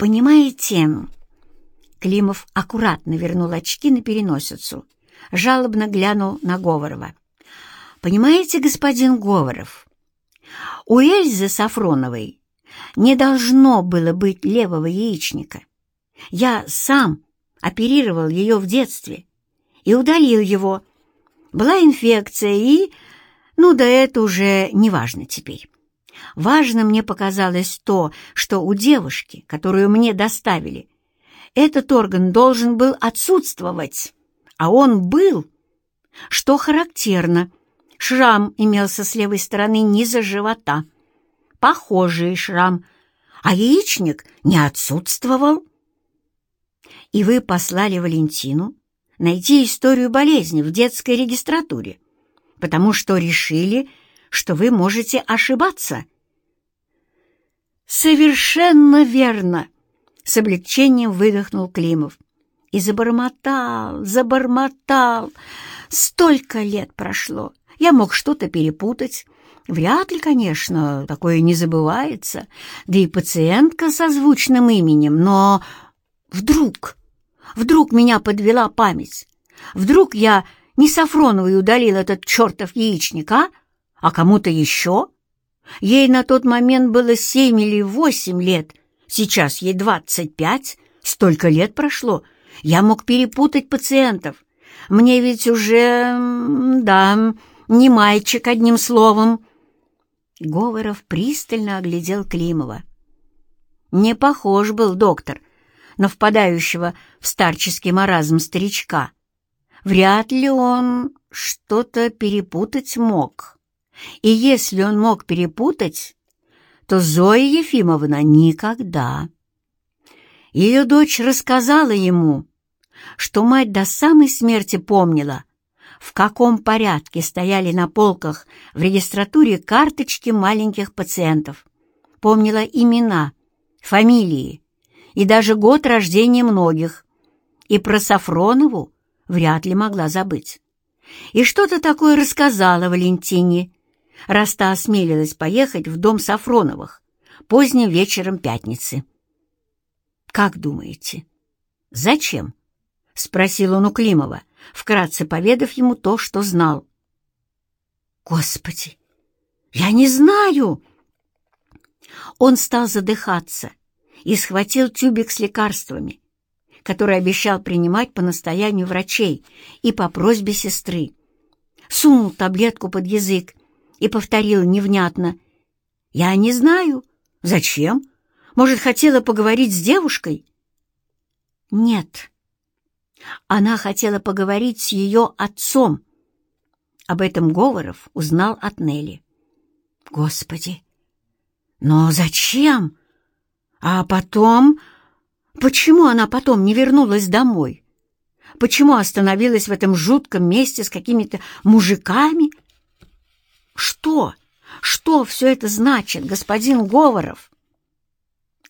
Понимаете, Климов аккуратно вернул очки на переносицу, жалобно глянул на Говорова. «Понимаете, господин Говоров, у Эльзы Сафроновой не должно было быть левого яичника. Я сам оперировал ее в детстве и удалил его. Была инфекция и... Ну да это уже не важно теперь. Важно мне показалось то, что у девушки, которую мне доставили, этот орган должен был отсутствовать, а он был. Что характерно, шрам имелся с левой стороны низа живота. Похожий шрам, а яичник не отсутствовал. И вы послали Валентину найти историю болезни в детской регистратуре, потому что решили, что вы можете ошибаться. Совершенно верно. С облегчением выдохнул Климов. И забормотал, забормотал. Столько лет прошло. Я мог что-то перепутать. Вряд ли, конечно, такое не забывается. Да и пациентка со звучным именем. Но вдруг, вдруг меня подвела память. Вдруг я не Сафроновой удалил этот чертов яичник, а? А кому-то еще? Ей на тот момент было семь или восемь лет, Сейчас ей двадцать пять, столько лет прошло. Я мог перепутать пациентов. Мне ведь уже... да, не мальчик, одним словом». Говоров пристально оглядел Климова. Не похож был доктор на впадающего в старческий маразм старичка. Вряд ли он что-то перепутать мог. И если он мог перепутать, то Зоя Ефимовна никогда. Ее дочь рассказала ему, что мать до самой смерти помнила, в каком порядке стояли на полках в регистратуре карточки маленьких пациентов, помнила имена, фамилии и даже год рождения многих, и про Сафронову вряд ли могла забыть. И что-то такое рассказала Валентине, раз та осмелилась поехать в дом Сафроновых поздним вечером пятницы. «Как думаете, зачем?» — спросил он у Климова, вкратце поведав ему то, что знал. «Господи, я не знаю!» Он стал задыхаться и схватил тюбик с лекарствами, который обещал принимать по настоянию врачей и по просьбе сестры. Сунул таблетку под язык и повторил невнятно. «Я не знаю. Зачем? Может, хотела поговорить с девушкой?» «Нет. Она хотела поговорить с ее отцом». Об этом Говоров узнал от Нелли. «Господи! Но зачем? А потом... Почему она потом не вернулась домой? Почему остановилась в этом жутком месте с какими-то мужиками?» Что? Что все это значит, господин Говоров?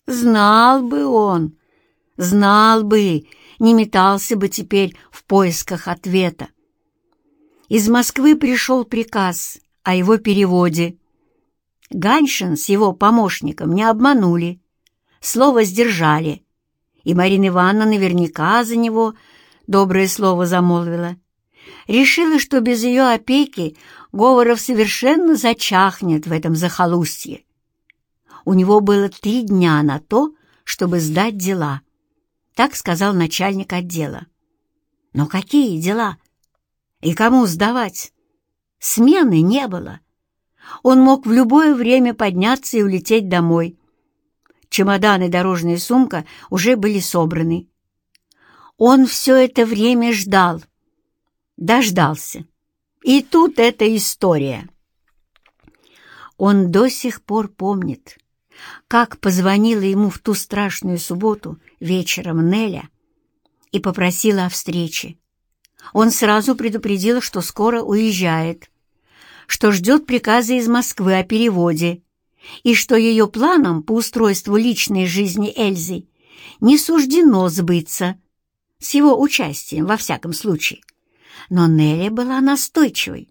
Знал бы он, знал бы, не метался бы теперь в поисках ответа. Из Москвы пришел приказ о его переводе. Ганшин с его помощником не обманули, слово сдержали, и Марина Ивановна наверняка за него доброе слово замолвила. Решила, что без ее опеки Говоров совершенно зачахнет в этом захолустье. У него было три дня на то, чтобы сдать дела. Так сказал начальник отдела. Но какие дела? И кому сдавать? Смены не было. Он мог в любое время подняться и улететь домой. Чемодан и дорожная сумка уже были собраны. Он все это время ждал. Дождался. И тут эта история. Он до сих пор помнит, как позвонила ему в ту страшную субботу вечером Неля и попросила о встрече. Он сразу предупредил, что скоро уезжает, что ждет приказа из Москвы о переводе и что ее планам по устройству личной жизни Эльзы не суждено сбыться, с его участием во всяком случае но Нелли была настойчивой.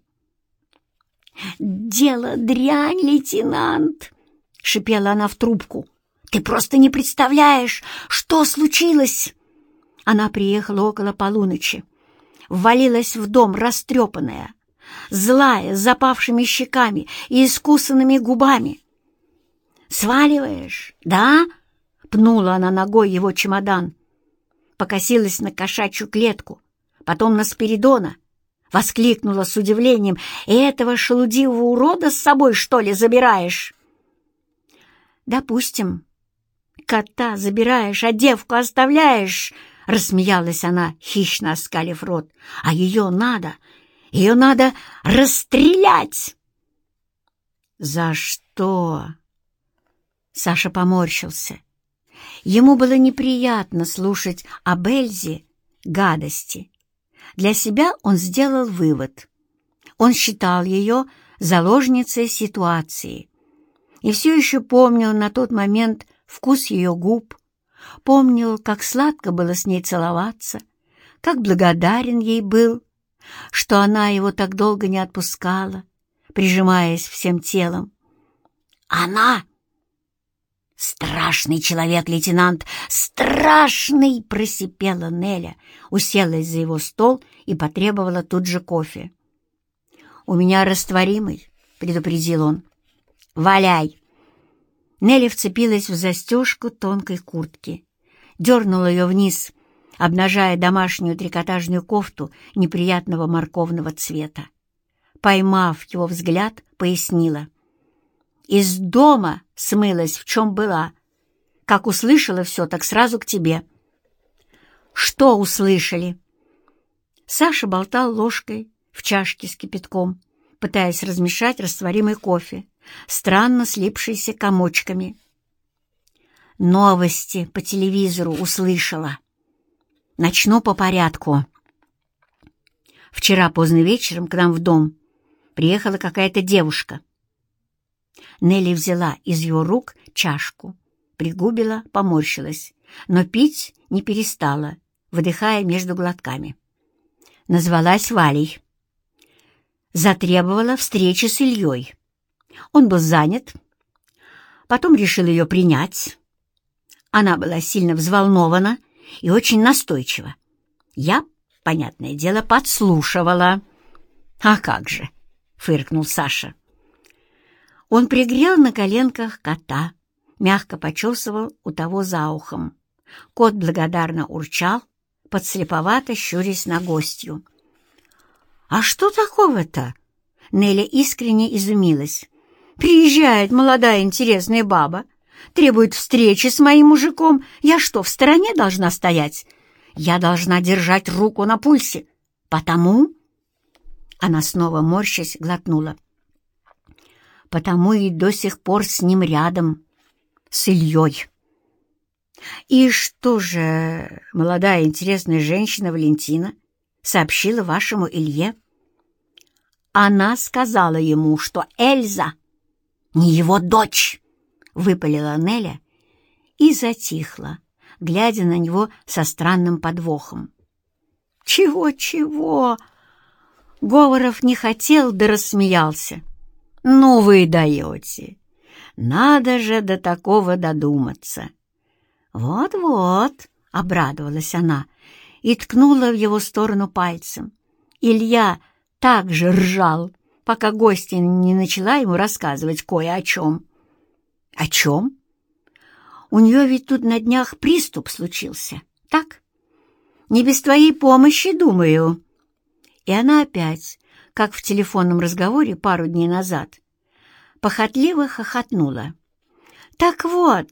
«Дело дрянь, лейтенант!» — шипела она в трубку. Ты просто не представляешь, что случилось!» Она приехала около полуночи, ввалилась в дом растрепанная, злая, с запавшими щеками и искусанными губами. «Сваливаешь, да?» — пнула она ногой его чемодан. Покосилась на кошачью клетку, потом на Спиридона, воскликнула с удивлением. «Этого шелудивого урода с собой, что ли, забираешь?» «Допустим. Кота забираешь, а девку оставляешь», — рассмеялась она, хищно оскалив рот. «А ее надо, ее надо расстрелять!» «За что?» Саша поморщился. Ему было неприятно слушать об Эльзе гадости. Для себя он сделал вывод. Он считал ее заложницей ситуации и все еще помнил на тот момент вкус ее губ, помнил, как сладко было с ней целоваться, как благодарен ей был, что она его так долго не отпускала, прижимаясь всем телом. «Она!» «Страшный человек, лейтенант! Страшный!» — просипела Неля, уселась за его стол и потребовала тут же кофе. «У меня растворимый», — предупредил он. «Валяй!» Нелли вцепилась в застежку тонкой куртки, дернула ее вниз, обнажая домашнюю трикотажную кофту неприятного морковного цвета. Поймав его взгляд, пояснила — из дома смылась, в чем была. Как услышала все, так сразу к тебе. Что услышали? Саша болтал ложкой в чашке с кипятком, пытаясь размешать растворимый кофе, странно слипшийся комочками. Новости по телевизору услышала. Начну по порядку. Вчера поздно вечером к нам в дом приехала какая-то девушка — Нелли взяла из его рук чашку, пригубила, поморщилась, но пить не перестала, выдыхая между глотками. Назвалась Валей. Затребовала встречи с Ильей. Он был занят, потом решил ее принять. Она была сильно взволнована и очень настойчива. Я, понятное дело, подслушивала. «А как же!» — фыркнул Саша. Он пригрел на коленках кота, мягко почесывал у того за ухом. Кот благодарно урчал, подслеповато щурясь на гостью. «А что такого-то?» Неля искренне изумилась. «Приезжает молодая интересная баба, требует встречи с моим мужиком. Я что, в стороне должна стоять? Я должна держать руку на пульсе. Потому...» Она снова морщась глотнула потому и до сих пор с ним рядом, с Ильей. И что же молодая интересная женщина Валентина сообщила вашему Илье? Она сказала ему, что Эльза не его дочь, выпалила Неля и затихла, глядя на него со странным подвохом. «Чего-чего?» Говоров не хотел, да рассмеялся. «Ну вы даете! Надо же до такого додуматься!» «Вот-вот!» — обрадовалась она и ткнула в его сторону пальцем. Илья также ржал, пока гостья не начала ему рассказывать кое о чем. «О чем?» «У нее ведь тут на днях приступ случился, так?» «Не без твоей помощи, думаю». И она опять как в телефонном разговоре пару дней назад, похотливо хохотнула. «Так вот,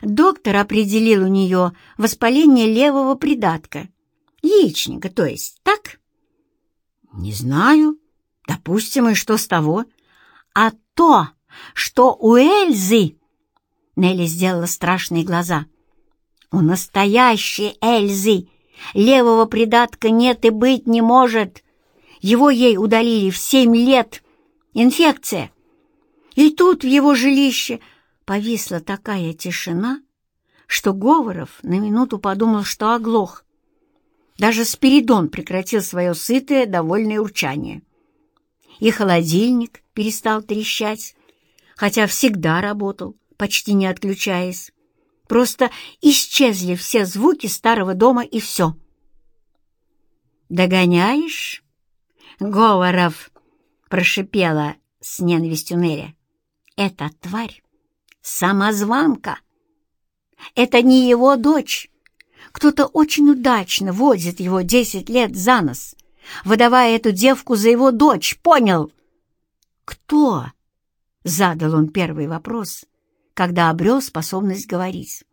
доктор определил у нее воспаление левого придатка, яичника, то есть, так?» «Не знаю. Допустим, и что с того?» «А то, что у Эльзы...» Нелли сделала страшные глаза. «У настоящей Эльзы левого придатка нет и быть не может. Его ей удалили в семь лет. Инфекция. И тут в его жилище повисла такая тишина, что Говоров на минуту подумал, что оглох. Даже Спиридон прекратил свое сытое, довольное урчание. И холодильник перестал трещать, хотя всегда работал почти не отключаясь. Просто исчезли все звуки старого дома и все. «Догоняешь?» «Говоров!» — прошипела с ненавистью Неря. «Эта тварь — самозванка! Это не его дочь! Кто-то очень удачно водит его десять лет за нос, выдавая эту девку за его дочь, понял?» «Кто?» — задал он первый вопрос, когда обрел способность говорить.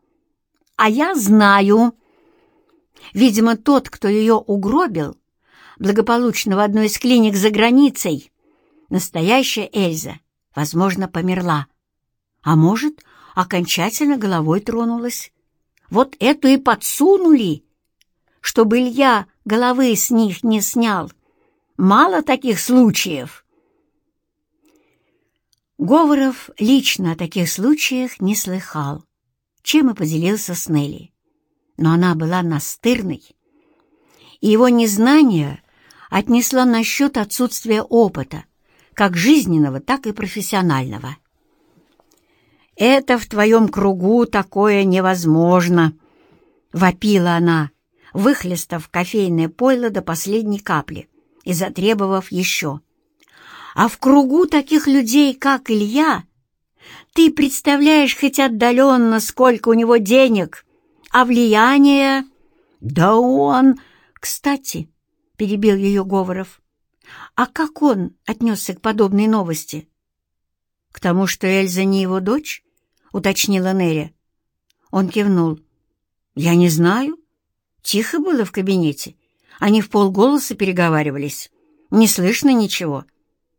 «А я знаю!» Видимо, тот, кто ее угробил, благополучно в одной из клиник за границей, настоящая Эльза, возможно, померла. А может, окончательно головой тронулась. Вот эту и подсунули, чтобы Илья головы с них не снял. Мало таких случаев. Говоров лично о таких случаях не слыхал, чем и поделился с Нелли. Но она была настырной, и его незнание отнесла насчет отсутствия опыта, как жизненного, так и профессионального. «Это в твоем кругу такое невозможно!» — вопила она, выхлестав кофейное пойло до последней капли и затребовав еще. А в кругу таких людей, как Илья, ты представляешь хоть отдаленно, сколько у него денег, а влияние... Да он... Кстати, — перебил ее Говоров, — а как он отнесся к подобной новости? — К тому, что Эльза не его дочь? — уточнила Неря. Он кивнул. — Я не знаю. Тихо было в кабинете. Они в полголоса переговаривались. Не слышно ничего.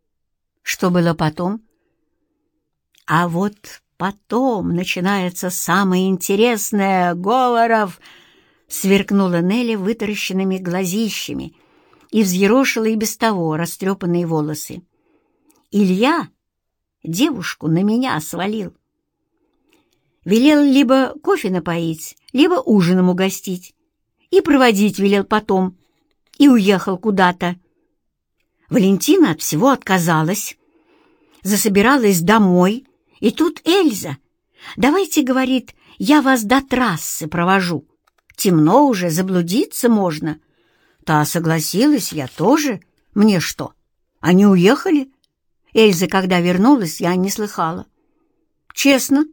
— что было потом? А вот потом начинается самое интересное, Говоров! Сверкнула Нелли вытаращенными глазищами и взъерошила и без того растрепанные волосы. Илья девушку на меня свалил. Велел либо кофе напоить, либо ужином угостить. И проводить велел потом. И уехал куда-то. Валентина от всего отказалась. Засобиралась домой, и тут Эльза. «Давайте, — говорит, — я вас до трассы провожу. Темно уже, заблудиться можно». Та согласилась, я тоже. Мне что, они уехали? Эльза, когда вернулась, я не слыхала. Честно,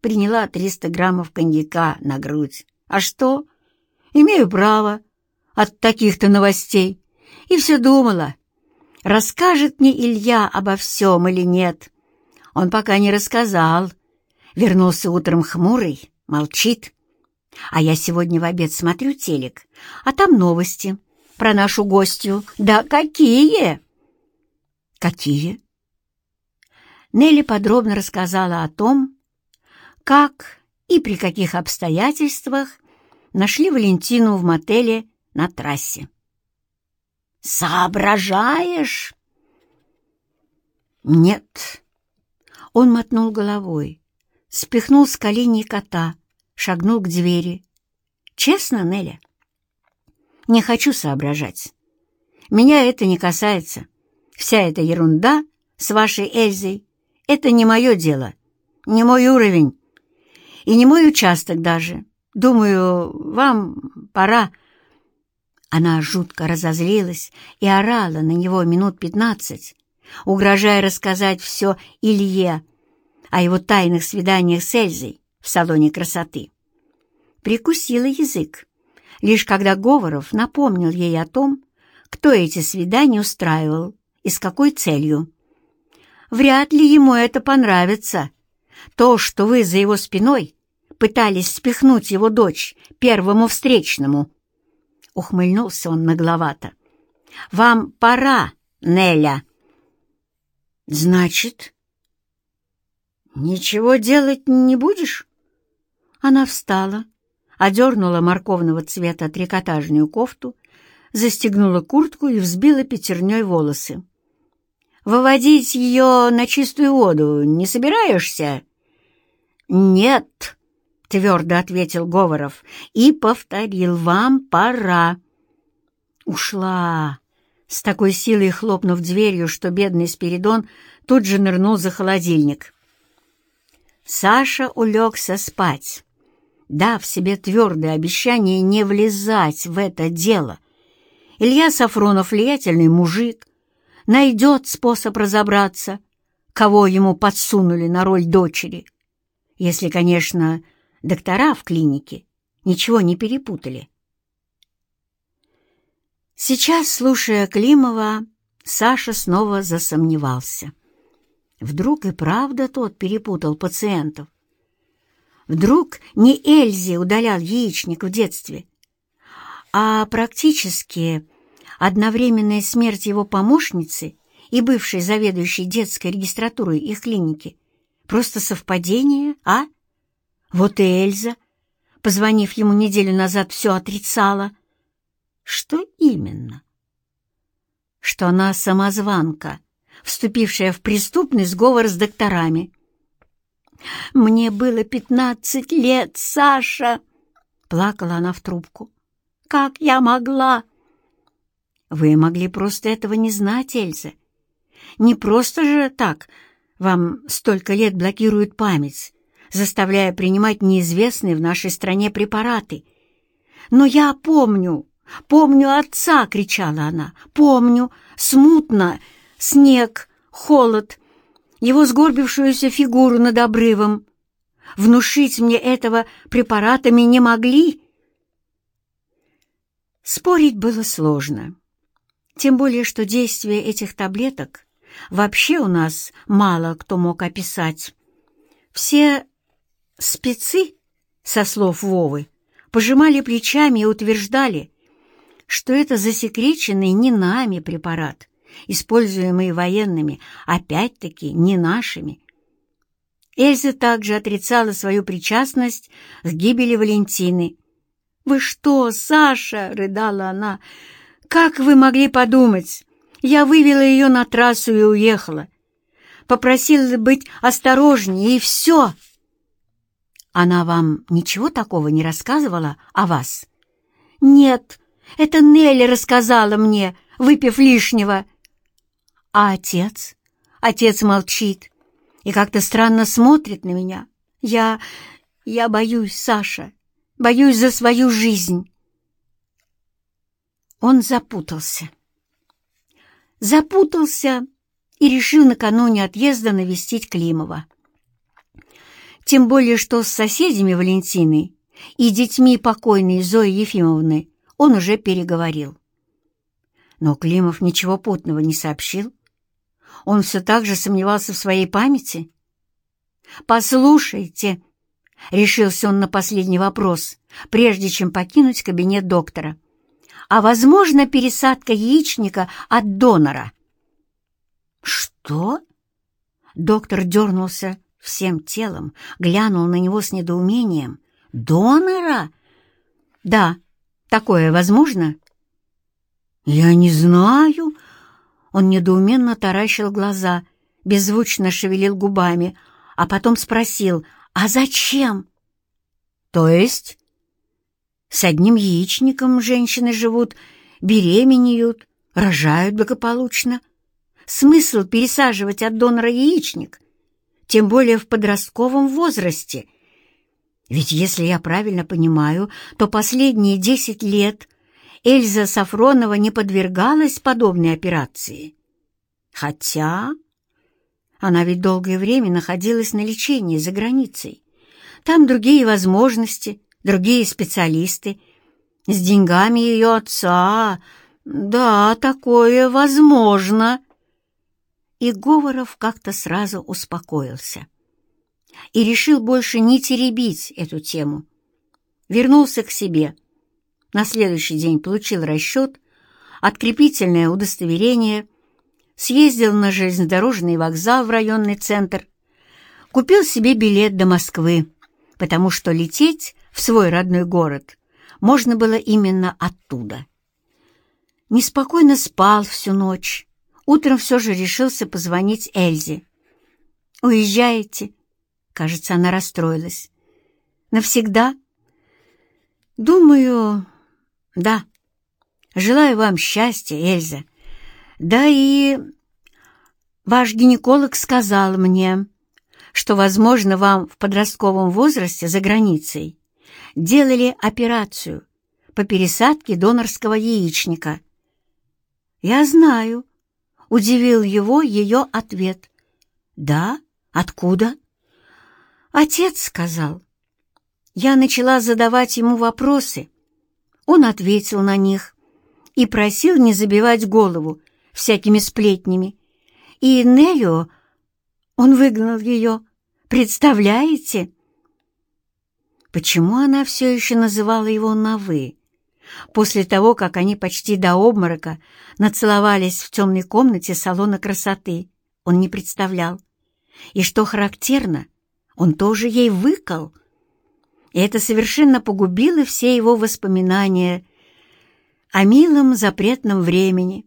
приняла 300 граммов коньяка на грудь. А что? Имею право от таких-то новостей. И все думала, расскажет мне Илья обо всем или нет. Он пока не рассказал. Вернулся утром хмурый, молчит. А я сегодня в обед смотрю телек, а там новости про нашу гостью. Да какие? Какие? Нелли подробно рассказала о том, как и при каких обстоятельствах нашли Валентину в мотеле на трассе. Соображаешь? Нет. Он мотнул головой, спихнул с колени кота, шагнул к двери. Честно, Неля? Не хочу соображать. Меня это не касается. Вся эта ерунда с вашей Эльзой — это не мое дело, не мой уровень и не мой участок даже. Думаю, вам пора она жутко разозлилась и орала на него минут пятнадцать, угрожая рассказать все Илье о его тайных свиданиях с Эльзой в салоне красоты. Прикусила язык, лишь когда Говоров напомнил ей о том, кто эти свидания устраивал и с какой целью. Вряд ли ему это понравится. То, что вы за его спиной пытались спихнуть его дочь первому встречному, — ухмыльнулся он нагловато. «Вам пора, Неля!» «Значит, ничего делать не будешь?» Она встала, одернула морковного цвета трикотажную кофту, застегнула куртку и взбила пятерней волосы. «Выводить ее на чистую воду не собираешься?» «Нет», — твердо ответил Говоров и повторил, «Вам пора». Ушла, с такой силой хлопнув дверью, что бедный Спиридон тут же нырнул за холодильник. Саша улегся спать, дав себе твердое обещание не влезать в это дело. Илья Сафронов влиятельный мужик, найдет способ разобраться, кого ему подсунули на роль дочери. Если, конечно, доктора в клинике ничего не перепутали. Сейчас, слушая Климова, Саша снова засомневался. Вдруг и правда тот перепутал пациентов? Вдруг не Эльзе удалял яичник в детстве, а практически одновременная смерть его помощницы и бывшей заведующей детской регистратурой их клиники просто совпадение, а? Вот и Эльза, позвонив ему неделю назад, все отрицала. Что именно? Что она самозванка, вступившая в преступный сговор с докторами. «Мне было пятнадцать лет, Саша!» — плакала она в трубку. «Как я могла?» «Вы могли просто этого не знать, Эльза. Не просто же так вам столько лет блокируют память, заставляя принимать неизвестные в нашей стране препараты. Но я помню, помню отца!» — кричала она. «Помню, смутно, снег, холод, его сгорбившуюся фигуру над обрывом. Внушить мне этого препаратами не могли. Спорить было сложно. Тем более, что действие этих таблеток вообще у нас мало кто мог описать. Все спецы, со слов Вовы, пожимали плечами и утверждали, что это засекреченный не нами препарат, используемые военными, опять-таки не нашими. Эльза также отрицала свою причастность к гибели Валентины. «Вы что, Саша?» — рыдала она. «Как вы могли подумать? Я вывела ее на трассу и уехала. Попросила быть осторожнее, и все!» «Она вам ничего такого не рассказывала о вас?» «Нет, это Нелли рассказала мне, выпив лишнего». А отец? Отец молчит и как-то странно смотрит на меня. Я... я боюсь, Саша, боюсь за свою жизнь. Он запутался. Запутался и решил накануне отъезда навестить Климова. Тем более, что с соседями Валентины и детьми покойной Зои Ефимовны он уже переговорил. Но Климов ничего путного не сообщил, он все так же сомневался в своей памяти? «Послушайте», — решился он на последний вопрос, прежде чем покинуть кабинет доктора, «а возможно пересадка яичника от донора?» «Что?» Доктор дернулся всем телом, глянул на него с недоумением. «Донора?» «Да, такое возможно?» «Я не знаю», он недоуменно таращил глаза, беззвучно шевелил губами, а потом спросил, «А зачем?» «То есть?» «С одним яичником женщины живут, беременеют, рожают благополучно. Смысл пересаживать от донора яичник, тем более в подростковом возрасте. Ведь, если я правильно понимаю, то последние десять лет Эльза Сафронова не подвергалась подобной операции. Хотя она ведь долгое время находилась на лечении за границей. Там другие возможности, другие специалисты. С деньгами ее отца, да, такое возможно. И Говоров как-то сразу успокоился и решил больше не теребить эту тему. Вернулся к себе — на следующий день получил расчет, открепительное удостоверение, съездил на железнодорожный вокзал в районный центр, купил себе билет до Москвы, потому что лететь в свой родной город можно было именно оттуда. Неспокойно спал всю ночь. Утром все же решился позвонить Эльзе. «Уезжаете?» Кажется, она расстроилась. «Навсегда?» «Думаю, да. Желаю вам счастья, Эльза. Да и ваш гинеколог сказал мне, что, возможно, вам в подростковом возрасте за границей делали операцию по пересадке донорского яичника. «Я знаю», — удивил его ее ответ. «Да? Откуда?» «Отец сказал». Я начала задавать ему вопросы. Он ответил на них и просил не забивать голову всякими сплетнями. И Нео, он выгнал ее, представляете? Почему она все еще называла его на «вы»? После того, как они почти до обморока нацеловались в темной комнате салона красоты, он не представлял. И что характерно, он тоже ей выкал. И это совершенно погубило все его воспоминания о милом запретном времени,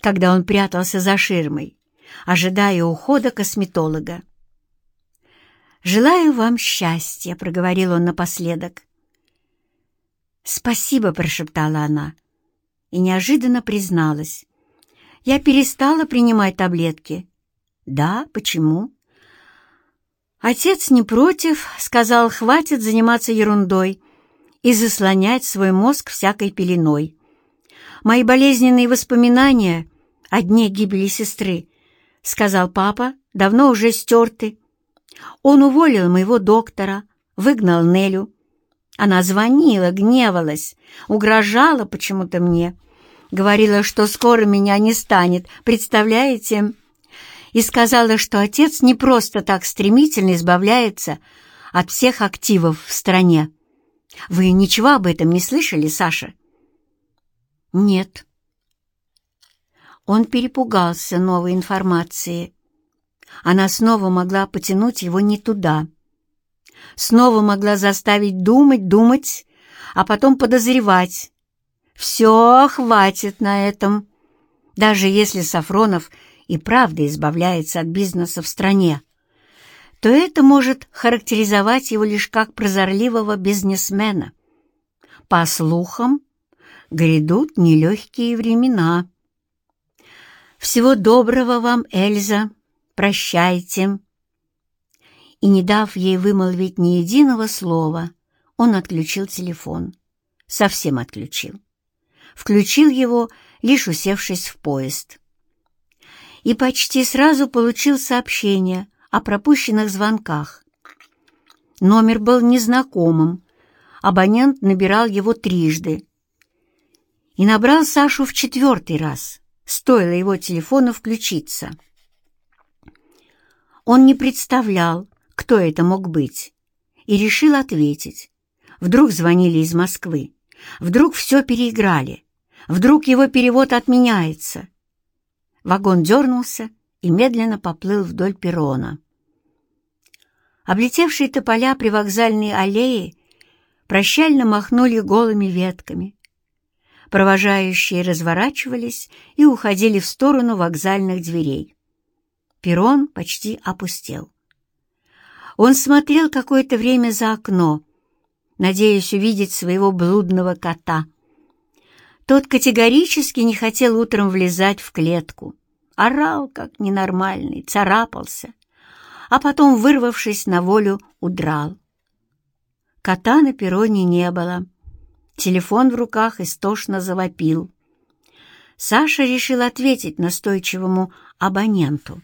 когда он прятался за ширмой, ожидая ухода косметолога. «Желаю вам счастья», — проговорил он напоследок. «Спасибо», — прошептала она и неожиданно призналась. «Я перестала принимать таблетки». «Да? Почему?» Отец не против, сказал, хватит заниматься ерундой и заслонять свой мозг всякой пеленой. Мои болезненные воспоминания о дне гибели сестры, сказал папа, давно уже стерты. Он уволил моего доктора, выгнал Нелю, она звонила, гневалась, угрожала почему-то мне. Говорила, что скоро меня не станет, представляете? И сказала, что отец не просто так стремительно избавляется от всех активов в стране. Вы ничего об этом не слышали, Саша? Нет. Он перепугался новой информации. Она снова могла потянуть его не туда — снова могла заставить думать, думать, а потом подозревать. Все, хватит на этом. Даже если Сафронов и правда избавляется от бизнеса в стране, то это может характеризовать его лишь как прозорливого бизнесмена. По слухам, грядут нелегкие времена. Всего доброго вам, Эльза. Прощайте и, не дав ей вымолвить ни единого слова, он отключил телефон. Совсем отключил. Включил его, лишь усевшись в поезд. И почти сразу получил сообщение о пропущенных звонках. Номер был незнакомым, абонент набирал его трижды. И набрал Сашу в четвертый раз, стоило его телефону включиться. Он не представлял, кто это мог быть, и решил ответить. Вдруг звонили из Москвы, вдруг все переиграли, вдруг его перевод отменяется. Вагон дернулся и медленно поплыл вдоль перрона. Облетевшие тополя при вокзальной аллее прощально махнули голыми ветками. Провожающие разворачивались и уходили в сторону вокзальных дверей. Перрон почти опустел. Он смотрел какое-то время за окно, надеясь увидеть своего блудного кота. Тот категорически не хотел утром влезать в клетку. Орал, как ненормальный, царапался, а потом, вырвавшись на волю, удрал. Кота на перроне не было. Телефон в руках истошно завопил. Саша решил ответить настойчивому абоненту.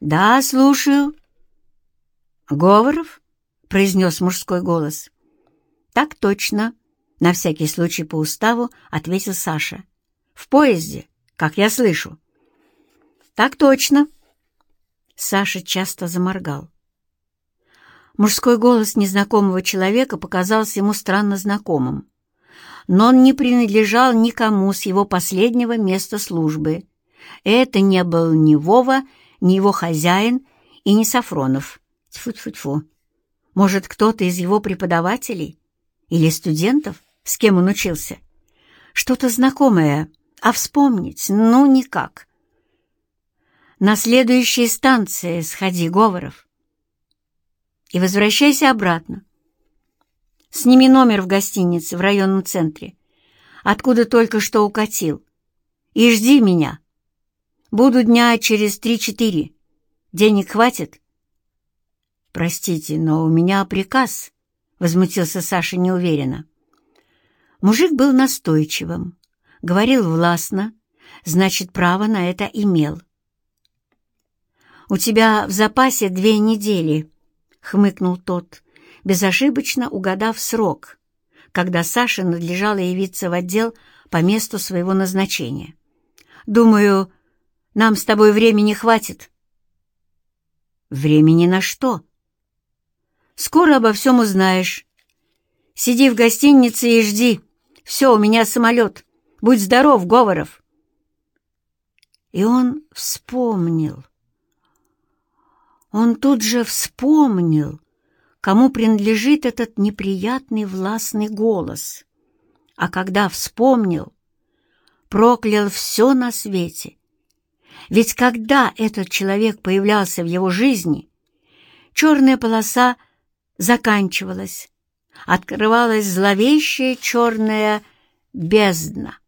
«Да, слушаю». «Говоров?» — произнес мужской голос. «Так точно», — на всякий случай по уставу ответил Саша. «В поезде, как я слышу». «Так точно». Саша часто заморгал. Мужской голос незнакомого человека показался ему странно знакомым, но он не принадлежал никому с его последнего места службы. Это не был ни Вова, ни его хозяин и не Сафронов. Тьфу-тьфу-тьфу. Может, кто-то из его преподавателей? Или студентов, с кем он учился? Что-то знакомое, а вспомнить, ну, никак. На следующей станции сходи, Говоров. И возвращайся обратно. Сними номер в гостинице в районном центре, откуда только что укатил, и жди меня. Буду дня через три-четыре. Денег хватит? «Простите, но у меня приказ», — возмутился Саша неуверенно. Мужик был настойчивым, говорил властно, значит, право на это имел. «У тебя в запасе две недели», — хмыкнул тот, безошибочно угадав срок, когда Саше надлежало явиться в отдел по месту своего назначения. «Думаю, нам с тобой времени хватит». «Времени на что?» «Скоро обо всем узнаешь. Сиди в гостинице и жди. Все, у меня самолет. Будь здоров, Говоров». И он вспомнил. Он тут же вспомнил, кому принадлежит этот неприятный властный голос. А когда вспомнил, проклял все на свете. Ведь когда этот человек появлялся в его жизни, черная полоса заканчивалась, открывалась зловещая черная бездна.